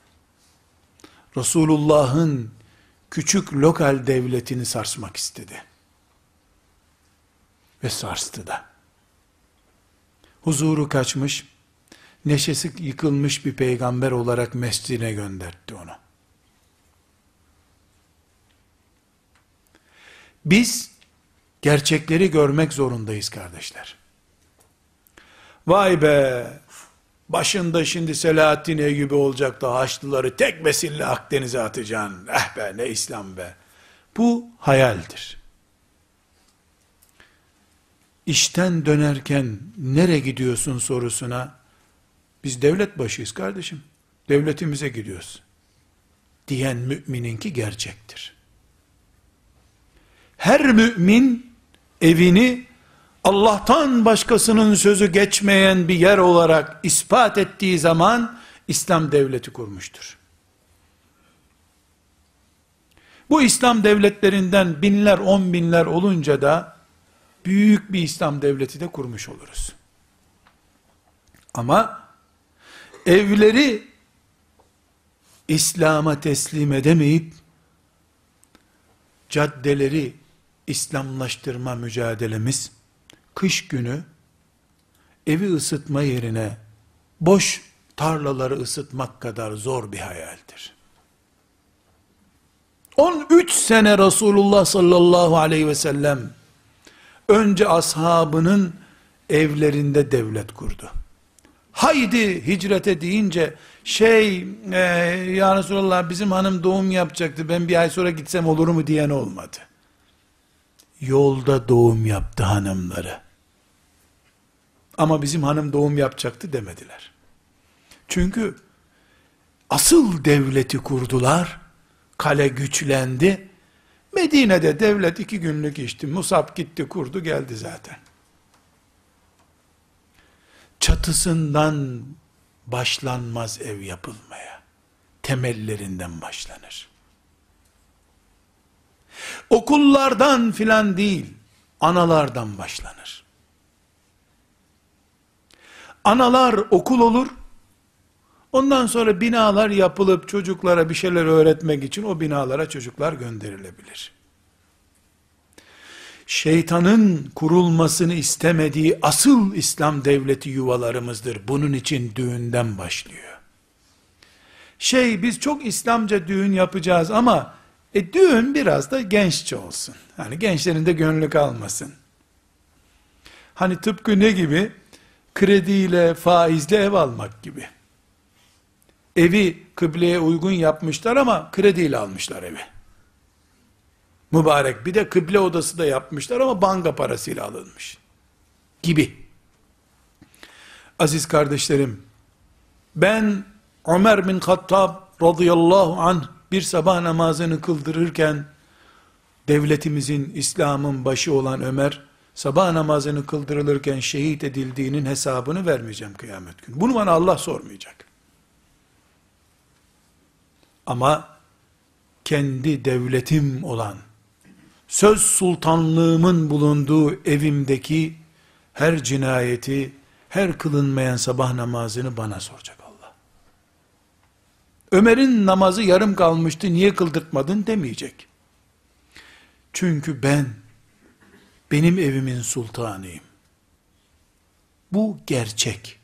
Resulullah'ın küçük lokal devletini sarsmak istedi. Ve sarstı da. Huzuru kaçmış, neşesi yıkılmış bir peygamber olarak mescidine gönderdi onu. Biz gerçekleri görmek zorundayız kardeşler. Vay be, başında şimdi Selahaddin Eyyubi olacak da Haçlıları tek besille Akdeniz'e atacaksın. Eh be ne İslam be. Bu hayaldir. İşten dönerken nere gidiyorsun sorusuna biz devlet başıyız kardeşim. Devletimize gidiyoruz. Diyen mümininki gerçektir. Her mümin evini Allah'tan başkasının sözü geçmeyen bir yer olarak ispat ettiği zaman İslam devleti kurmuştur. Bu İslam devletlerinden binler, on binler olunca da büyük bir İslam devleti de kurmuş oluruz. Ama evleri İslam'a teslim edemeyip caddeleri İslamlaştırma mücadelemiz kış günü evi ısıtma yerine boş tarlaları ısıtmak kadar zor bir hayaldir. 13 sene Resulullah sallallahu aleyhi ve sellem önce ashabının evlerinde devlet kurdu. Haydi hicrete deyince şey e, ya Resulallah bizim hanım doğum yapacaktı ben bir ay sonra gitsem olur mu diyen olmadı yolda doğum yaptı hanımları. Ama bizim hanım doğum yapacaktı demediler. Çünkü asıl devleti kurdular, kale güçlendi, Medine'de devlet iki günlük işti, Musab gitti kurdu geldi zaten. Çatısından başlanmaz ev yapılmaya, temellerinden başlanır. Okullardan filan değil, analardan başlanır. Analar okul olur, ondan sonra binalar yapılıp çocuklara bir şeyler öğretmek için o binalara çocuklar gönderilebilir. Şeytanın kurulmasını istemediği asıl İslam devleti yuvalarımızdır. Bunun için düğünden başlıyor. şey biz çok İslamca düğün yapacağız ama e, düğün biraz da genççe olsun. Hani gençlerin de gönlü kalmasın. Hani tıpkı ne gibi? Krediyle, faizle ev almak gibi. Evi kıbleye uygun yapmışlar ama krediyle almışlar evi. Mübarek bir de kıble odası da yapmışlar ama banka parasıyla alınmış. Gibi. Aziz kardeşlerim, ben Ömer bin Hattab radıyallahu anh bir sabah namazını kıldırırken devletimizin, İslam'ın başı olan Ömer sabah namazını kıldırılırken şehit edildiğinin hesabını vermeyeceğim kıyamet günü. Bunu bana Allah sormayacak. Ama kendi devletim olan, söz sultanlığımın bulunduğu evimdeki her cinayeti, her kılınmayan sabah namazını bana soracak. Ömer'in namazı yarım kalmıştı, niye kıldırtmadın demeyecek. Çünkü ben, benim evimin sultanıyım. Bu gerçek.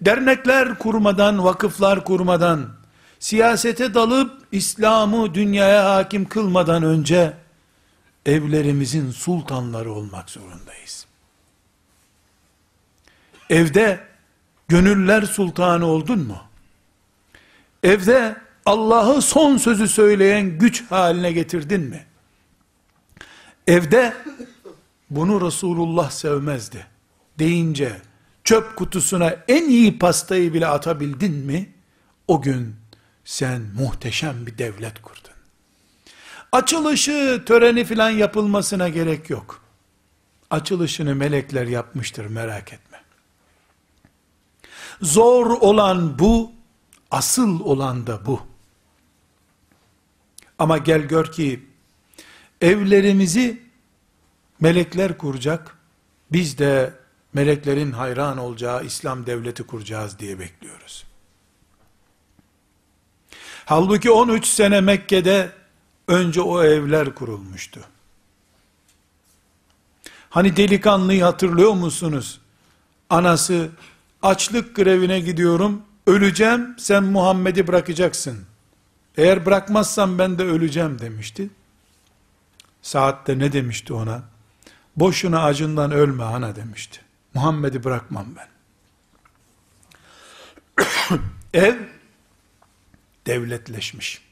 Dernekler kurmadan, vakıflar kurmadan, siyasete dalıp İslam'ı dünyaya hakim kılmadan önce evlerimizin sultanları olmak zorundayız. Evde gönüller sultanı oldun mu? Evde Allah'ı son sözü söyleyen güç haline getirdin mi? Evde bunu Resulullah sevmezdi deyince çöp kutusuna en iyi pastayı bile atabildin mi? O gün sen muhteşem bir devlet kurdun. Açılışı, töreni filan yapılmasına gerek yok. Açılışını melekler yapmıştır merak etme. Zor olan bu, asıl olan da bu. Ama gel gör ki evlerimizi melekler kuracak. Biz de meleklerin hayran olacağı İslam devleti kuracağız diye bekliyoruz. Halbuki 13 sene Mekke'de önce o evler kurulmuştu. Hani delikanlıyı hatırlıyor musunuz? Anası açlık grevine gidiyorum, öleceğim, sen Muhammed'i bırakacaksın. Eğer bırakmazsam ben de öleceğim demişti. Saatte ne demişti ona? Boşuna acından ölme ana demişti. Muhammed'i bırakmam ben. Ev devletleşmiş.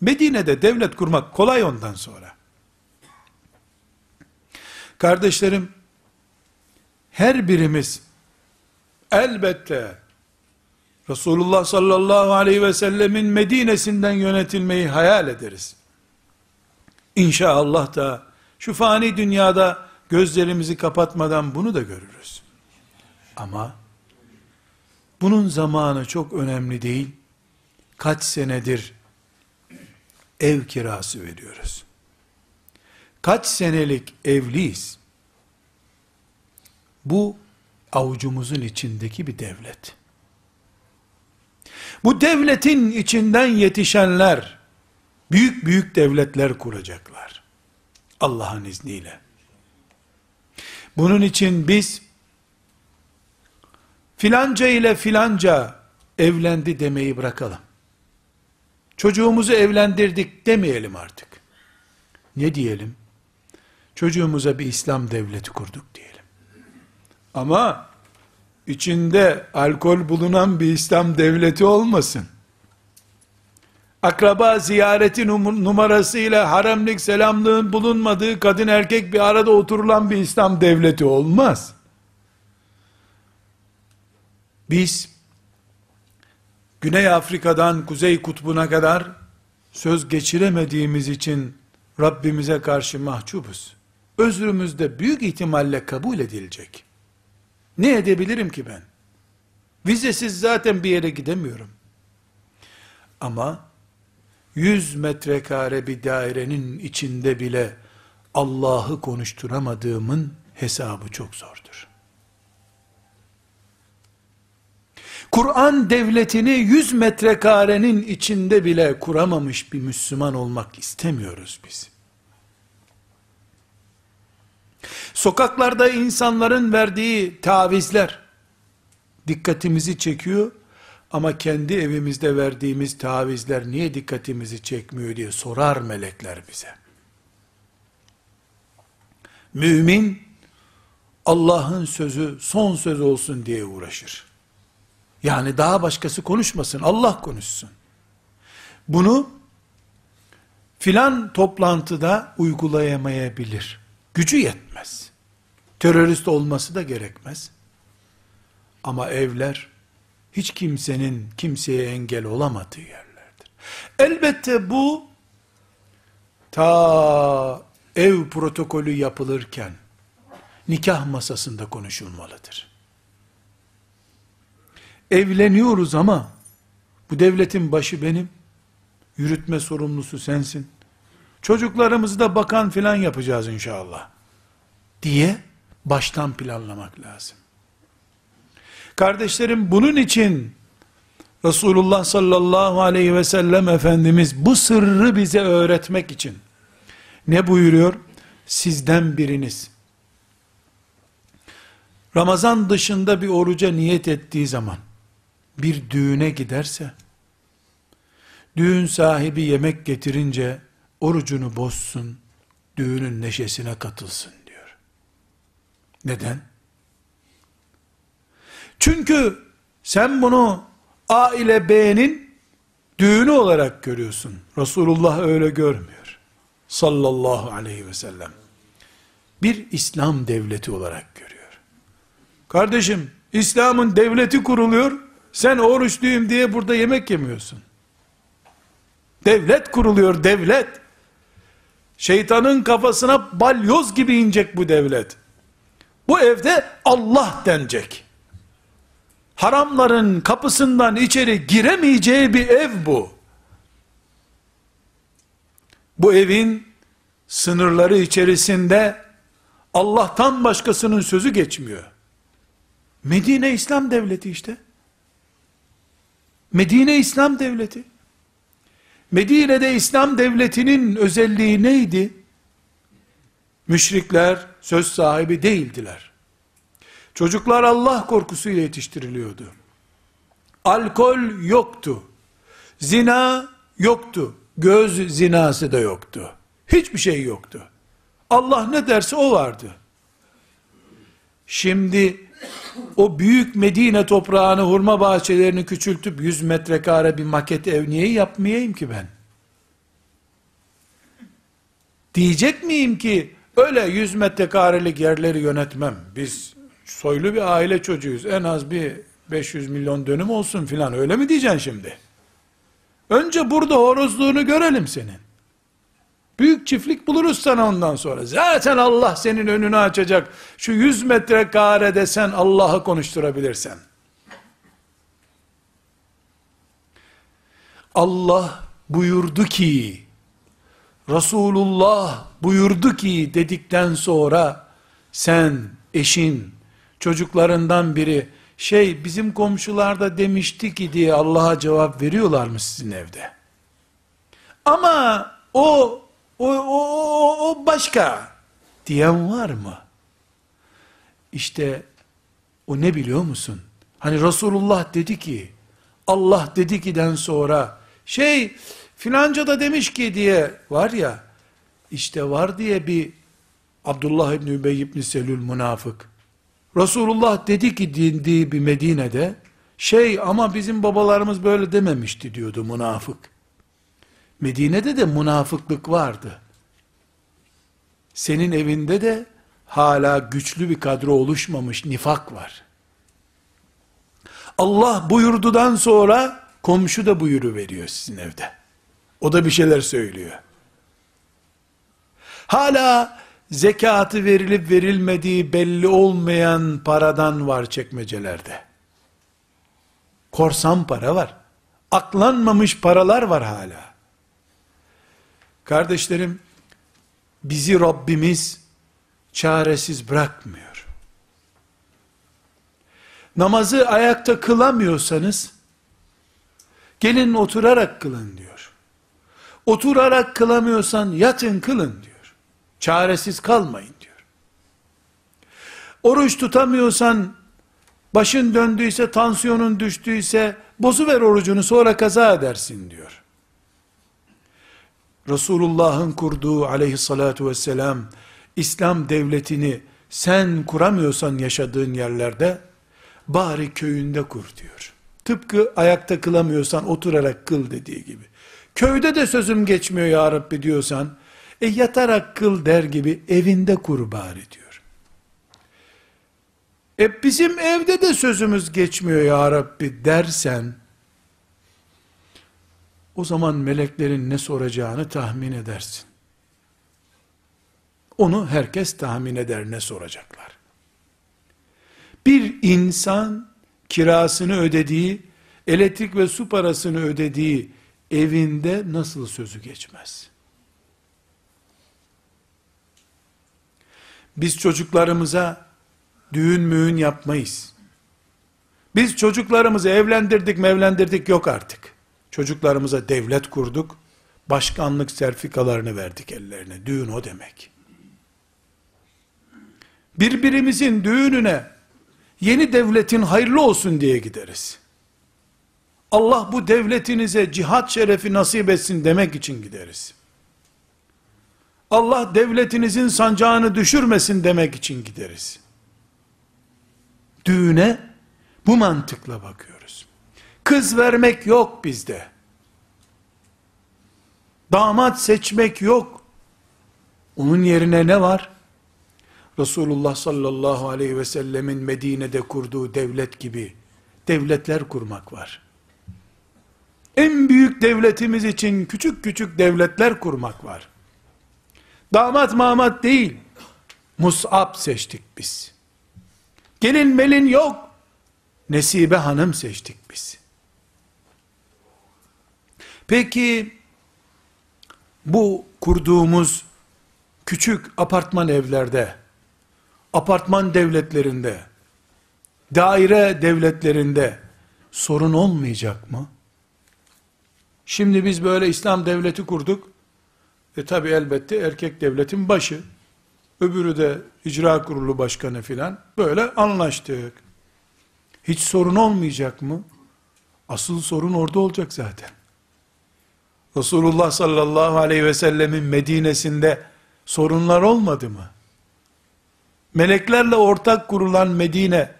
Medine'de devlet kurmak kolay ondan sonra. Kardeşlerim, her birimiz elbette Resulullah sallallahu aleyhi ve sellemin Medine'sinden yönetilmeyi hayal ederiz. İnşallah da şu fani dünyada gözlerimizi kapatmadan bunu da görürüz. Ama bunun zamanı çok önemli değil. Kaç senedir ev kirası veriyoruz. Kaç senelik evliyiz. Bu avucumuzun içindeki bir devlet. Bu devletin içinden yetişenler büyük büyük devletler kuracaklar. Allah'ın izniyle. Bunun için biz filanca ile filanca evlendi demeyi bırakalım. Çocuğumuzu evlendirdik demeyelim artık. Ne diyelim? Çocuğumuza bir İslam devleti kurduk diyelim. Ama içinde alkol bulunan bir İslam devleti olmasın. Akraba ziyareti numarasıyla haremlik selamlığın bulunmadığı kadın erkek bir arada oturulan bir İslam devleti olmaz. Biz Güney Afrika'dan Kuzey Kutbu'na kadar söz geçiremediğimiz için Rabbimize karşı mahcubuz. Özrümüz de büyük ihtimalle kabul edilecek. Ne edebilirim ki ben? Vizesiz zaten bir yere gidemiyorum. Ama 100 metrekare bir dairenin içinde bile Allah'ı konuşturamadığımın hesabı çok zordur. Kur'an devletini 100 metrekarenin içinde bile kuramamış bir Müslüman olmak istemiyoruz biz. Sokaklarda insanların verdiği tavizler, dikkatimizi çekiyor ama kendi evimizde verdiğimiz tavizler niye dikkatimizi çekmiyor diye sorar melekler bize. Mümin Allah'ın sözü son söz olsun diye uğraşır. Yani daha başkası konuşmasın, Allah konuşsun. Bunu filan toplantıda uygulayamayabilir. Gücü yetmez. Terörist olması da gerekmez. Ama evler hiç kimsenin kimseye engel olamadığı yerlerdir. Elbette bu ta ev protokolü yapılırken nikah masasında konuşulmalıdır. Evleniyoruz ama bu devletin başı benim, yürütme sorumlusu sensin. Çocuklarımızı da bakan filan yapacağız inşallah. Diye baştan planlamak lazım. Kardeşlerim bunun için Resulullah sallallahu aleyhi ve sellem Efendimiz bu sırrı bize öğretmek için ne buyuruyor? Sizden biriniz Ramazan dışında bir oruca niyet ettiği zaman bir düğüne giderse düğün sahibi yemek getirince orucunu bozsun, düğünün neşesine katılsın. Neden? Çünkü sen bunu A ile B'nin düğünü olarak görüyorsun. Resulullah öyle görmüyor. Sallallahu aleyhi ve sellem. Bir İslam devleti olarak görüyor. Kardeşim, İslam'ın devleti kuruluyor, sen oruçluyum diye burada yemek yemiyorsun. Devlet kuruluyor, devlet. Şeytanın kafasına balyoz gibi inecek bu devlet. Bu evde Allah denecek. Haramların kapısından içeri giremeyeceği bir ev bu. Bu evin sınırları içerisinde Allah'tan başkasının sözü geçmiyor. Medine İslam devleti işte. Medine İslam devleti. Medine'de İslam devletinin özelliği neydi? Müşrikler söz sahibi değildiler. Çocuklar Allah korkusuyla yetiştiriliyordu. Alkol yoktu. Zina yoktu. Göz zinası da yoktu. Hiçbir şey yoktu. Allah ne derse o vardı. Şimdi o büyük Medine toprağını, hurma bahçelerini küçültüp 100 metrekare bir maket ev niye yapmayayım ki ben? Diyecek miyim ki öyle 100 metrekarelik yerleri yönetmem. Biz soylu bir aile çocuğuyuz. En az bir 500 milyon dönüm olsun filan. Öyle mi diyeceksin şimdi? Önce burada horozluğunu görelim senin. Büyük çiftlik buluruz sana ondan sonra. Zaten Allah senin önünü açacak. Şu 100 metrekarede sen Allah'ı konuşturabilirsen. Allah buyurdu ki, Resulullah buyurdu ki dedikten sonra sen, eşin, çocuklarından biri şey bizim komşularda demişti ki diye Allah'a cevap veriyorlar mı sizin evde? Ama o o, o, o, başka diyen var mı? İşte o ne biliyor musun? Hani Resulullah dedi ki, Allah dedi ki'den sonra, şey filanca da demiş ki diye var ya, işte var diye bir Abdullah İbni Übey İbni Selül münafık, Resulullah dedi ki dindiği bir Medine'de, şey ama bizim babalarımız böyle dememişti diyordu münafık. Medine'de de münafıklık vardı. Senin evinde de hala güçlü bir kadro oluşmamış nifak var. Allah buyurdudan sonra komşu da buyuru veriyor sizin evde. O da bir şeyler söylüyor. Hala zekatı verilip verilmediği belli olmayan paradan var çekmecelerde. Korsan para var. Aklanmamış paralar var hala. Kardeşlerim, bizi Rabbimiz çaresiz bırakmıyor. Namazı ayakta kılamıyorsanız, gelin oturarak kılın diyor. Oturarak kılamıyorsan yatın kılın diyor. Çaresiz kalmayın diyor. Oruç tutamıyorsan, Başın döndüyse, tansiyonun düştüyse, bozuver orucunu sonra kaza edersin diyor. Resulullah'ın kurduğu aleyhissalatu vesselam, İslam devletini sen kuramıyorsan yaşadığın yerlerde, bari köyünde kur diyor. Tıpkı ayakta kılamıyorsan oturarak kıl dediği gibi. Köyde de sözüm geçmiyor ya Rabbi diyorsan, e yatarak kıl der gibi evinde kur bari diyor. E bizim evde de sözümüz geçmiyor ya Rabbi dersen, o zaman meleklerin ne soracağını tahmin edersin. Onu herkes tahmin eder ne soracaklar. Bir insan kirasını ödediği, elektrik ve su parasını ödediği evinde nasıl sözü geçmez? Biz çocuklarımıza düğün müğün yapmayız. Biz çocuklarımızı evlendirdik mevlendirdik yok artık. Çocuklarımıza devlet kurduk, başkanlık serfikalarını verdik ellerine. Düğün o demek. Birbirimizin düğününe yeni devletin hayırlı olsun diye gideriz. Allah bu devletinize cihat şerefi nasip etsin demek için gideriz. Allah devletinizin sancağını düşürmesin demek için gideriz. Düğüne bu mantıkla bakıyoruz. Kız vermek yok bizde. Damat seçmek yok. Onun yerine ne var? Resulullah sallallahu aleyhi ve sellemin Medine'de kurduğu devlet gibi devletler kurmak var. En büyük devletimiz için küçük küçük devletler kurmak var. Damat mamat değil, Mus'ab seçtik biz. Gelin melin yok, Nesibe hanım seçtik biz. Peki, bu kurduğumuz küçük apartman evlerde, apartman devletlerinde, daire devletlerinde sorun olmayacak mı? Şimdi biz böyle İslam devleti kurduk. E tabi elbette erkek devletin başı. Öbürü de icra kurulu başkanı filan. Böyle anlaştık. Hiç sorun olmayacak mı? Asıl sorun orada olacak zaten. Resulullah sallallahu aleyhi ve sellemin Medine'sinde sorunlar olmadı mı? Meleklerle ortak kurulan Medine,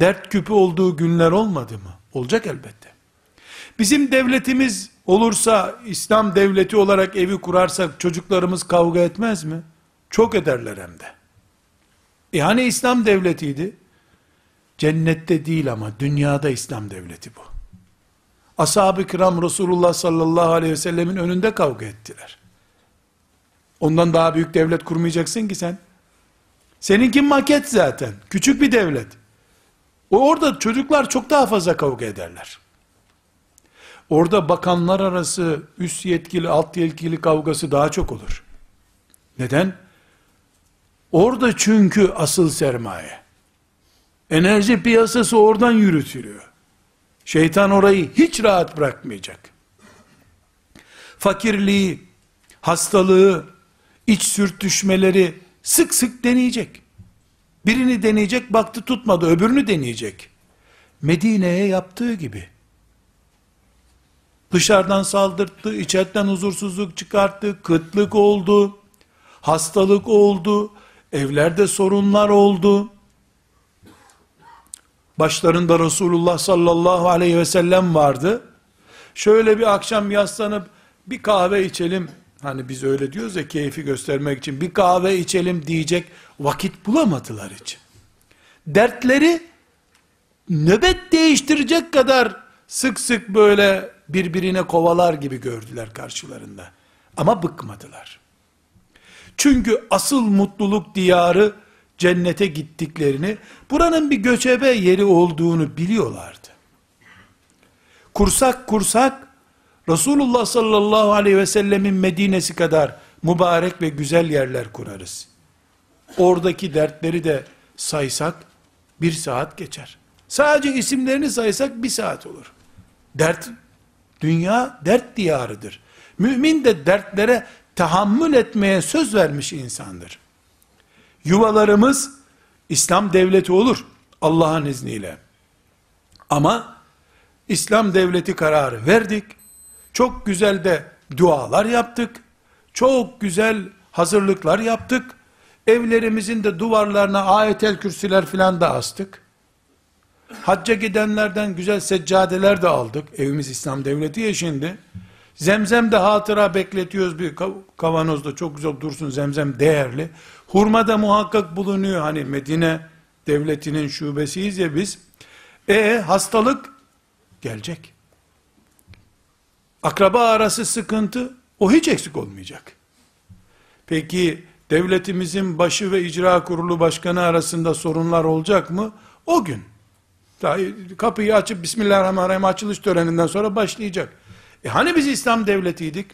dert küpü olduğu günler olmadı mı? Olacak elbette. Bizim devletimiz olursa, İslam devleti olarak evi kurarsak çocuklarımız kavga etmez mi? Çok ederler hem de. E hani İslam devletiydi? Cennette değil ama dünyada İslam devleti bu. Ashab-ı kiram Resulullah sallallahu aleyhi ve sellemin önünde kavga ettiler. Ondan daha büyük devlet kurmayacaksın ki sen. Seninki maket zaten. Küçük bir devlet. O orada çocuklar çok daha fazla kavga ederler. Orada bakanlar arası üst yetkili alt yetkili kavgası daha çok olur. Neden? Orada çünkü asıl sermaye. Enerji piyasası oradan yürütülüyor. Şeytan orayı hiç rahat bırakmayacak. Fakirliği, hastalığı, iç sürtüşmeleri sık sık deneyecek. Birini deneyecek, baktı tutmadı, öbürünü deneyecek. Medine'ye yaptığı gibi. Dışarıdan saldırttı, içeriden huzursuzluk çıkarttı, kıtlık oldu, hastalık oldu, evlerde sorunlar oldu. Başlarında Resulullah sallallahu aleyhi ve sellem vardı. Şöyle bir akşam yaslanıp bir kahve içelim, hani biz öyle diyoruz ya keyfi göstermek için bir kahve içelim diyecek vakit bulamadılar hiç. Dertleri nöbet değiştirecek kadar sık sık böyle birbirine kovalar gibi gördüler karşılarında. Ama bıkmadılar. Çünkü asıl mutluluk diyarı cennete gittiklerini, buranın bir göçebe yeri olduğunu biliyorlardı. Kursak kursak, Resulullah sallallahu aleyhi ve sellemin Medine'si kadar mübarek ve güzel yerler kurarız. Oradaki dertleri de saysak, bir saat geçer. Sadece isimlerini saysak bir saat olur. Dert, dünya dert diyarıdır. Mümin de dertlere tahammül etmeye söz vermiş insandır. Yuvalarımız İslam devleti olur. Allah'ın izniyle. Ama İslam devleti kararı verdik. Çok güzel de dualar yaptık. Çok güzel hazırlıklar yaptık. Evlerimizin de duvarlarına ayetel kürsüler filan da astık. Hacca gidenlerden güzel seccadeler de aldık. Evimiz İslam devleti ya şimdi. Zemzem de hatıra bekletiyoruz bir kavanozda çok güzel dursun zemzem değerli. Hurma da muhakkak bulunuyor hani Medine devletinin şubesiyiz ya biz. E hastalık gelecek. Akraba arası sıkıntı o hiç eksik olmayacak. Peki devletimizin başı ve icra kurulu başkanı arasında sorunlar olacak mı? O gün. Daha kapıyı açıp Bismillahirrahmanirrahim açılış töreninden sonra başlayacak. E hani biz İslam devletiydik?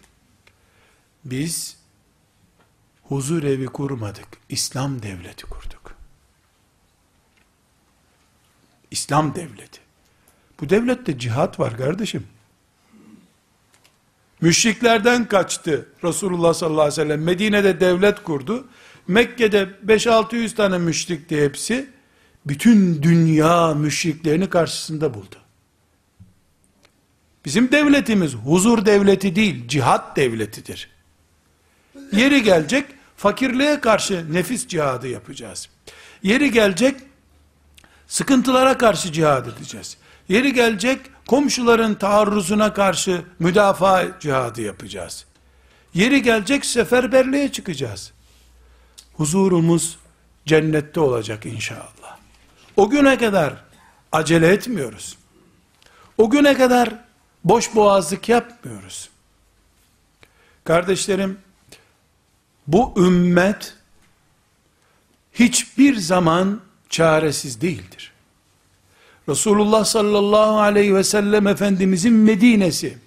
Biz huzur evi kurmadık. İslam devleti kurduk. İslam devleti. Bu devlette cihat var kardeşim. Müşriklerden kaçtı Resulullah sallallahu aleyhi ve sellem. Medine'de devlet kurdu. Mekke'de 5-600 tane müşrikti hepsi. Bütün dünya müşriklerini karşısında buldu. Bizim devletimiz huzur devleti değil, cihat devletidir. Yeri gelecek, fakirliğe karşı nefis cihadı yapacağız. Yeri gelecek, sıkıntılara karşı cihad edeceğiz. Yeri gelecek, komşuların taarruzuna karşı müdafaa cihadı yapacağız. Yeri gelecek, seferberliğe çıkacağız. Huzurumuz cennette olacak inşallah. O güne kadar acele etmiyoruz. O güne kadar boş boğazlık yapmıyoruz. Kardeşlerim, bu ümmet hiçbir zaman çaresiz değildir. Resulullah sallallahu aleyhi ve sellem Efendimizin Medine'si,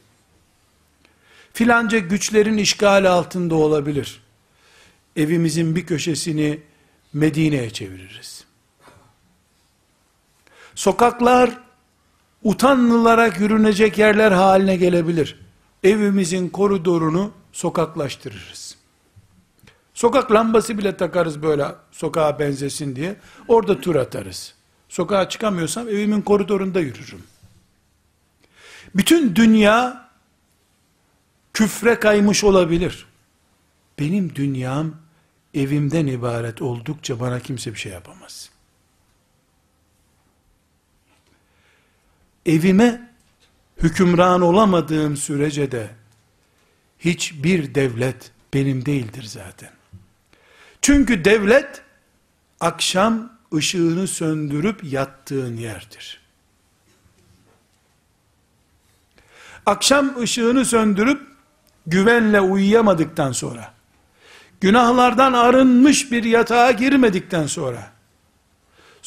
filanca güçlerin işgali altında olabilir. Evimizin bir köşesini Medine'ye çeviririz. Sokaklar utanılarak yürünecek yerler haline gelebilir. Evimizin koridorunu sokaklaştırırız. Sokak lambası bile takarız böyle sokağa benzesin diye. Orada tur atarız. Sokağa çıkamıyorsam evimin koridorunda yürürüm. Bütün dünya küfre kaymış olabilir. Benim dünyam evimden ibaret oldukça bana kimse bir şey yapamaz. Evime hükümran olamadığım sürece de hiçbir devlet benim değildir zaten. Çünkü devlet akşam ışığını söndürüp yattığın yerdir. Akşam ışığını söndürüp güvenle uyuyamadıktan sonra, günahlardan arınmış bir yatağa girmedikten sonra,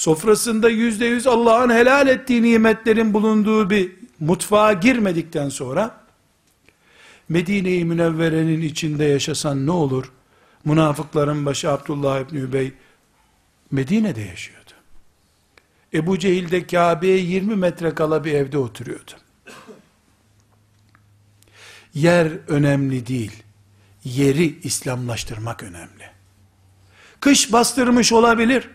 sofrasında yüzde yüz Allah'ın helal ettiği nimetlerin bulunduğu bir mutfağa girmedikten sonra, Medine-i Münevvere'nin içinde yaşasan ne olur? Münafıkların başı Abdullah İbni Übey, Medine'de yaşıyordu. Ebu Cehil de Kabe'ye 20 metre kala bir evde oturuyordu. Yer önemli değil. Yeri İslamlaştırmak önemli. Kış bastırmış olabilir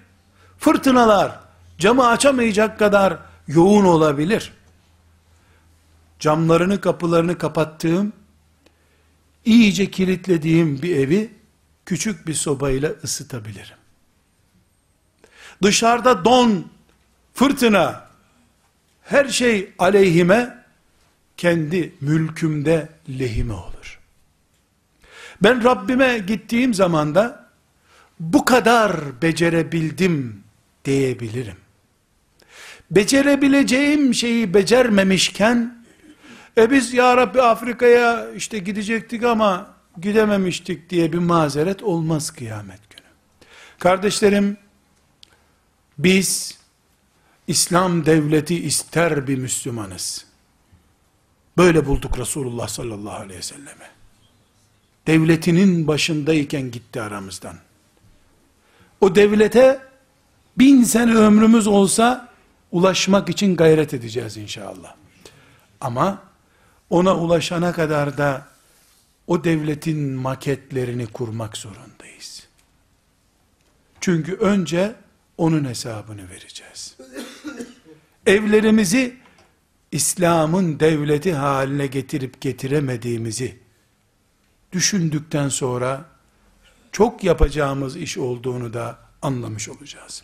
fırtınalar camı açamayacak kadar yoğun olabilir. Camlarını kapılarını kapattığım, iyice kilitlediğim bir evi küçük bir sobayla ısıtabilirim. Dışarıda don, fırtına, her şey aleyhime, kendi mülkümde lehime olur. Ben Rabbime gittiğim zaman da, bu kadar becerebildim diyebilirim. Becerebileceğim şeyi becermemişken, e biz ya Rabbi Afrika'ya işte gidecektik ama gidememiştik diye bir mazeret olmaz kıyamet günü. Kardeşlerim, biz İslam devleti ister bir Müslümanız. Böyle bulduk Resulullah sallallahu aleyhi ve selleme. Devletinin başındayken gitti aramızdan. O devlete bin sene ömrümüz olsa ulaşmak için gayret edeceğiz inşallah. Ama ona ulaşana kadar da o devletin maketlerini kurmak zorundayız. Çünkü önce onun hesabını vereceğiz. Evlerimizi İslam'ın devleti haline getirip getiremediğimizi düşündükten sonra çok yapacağımız iş olduğunu da anlamış olacağız.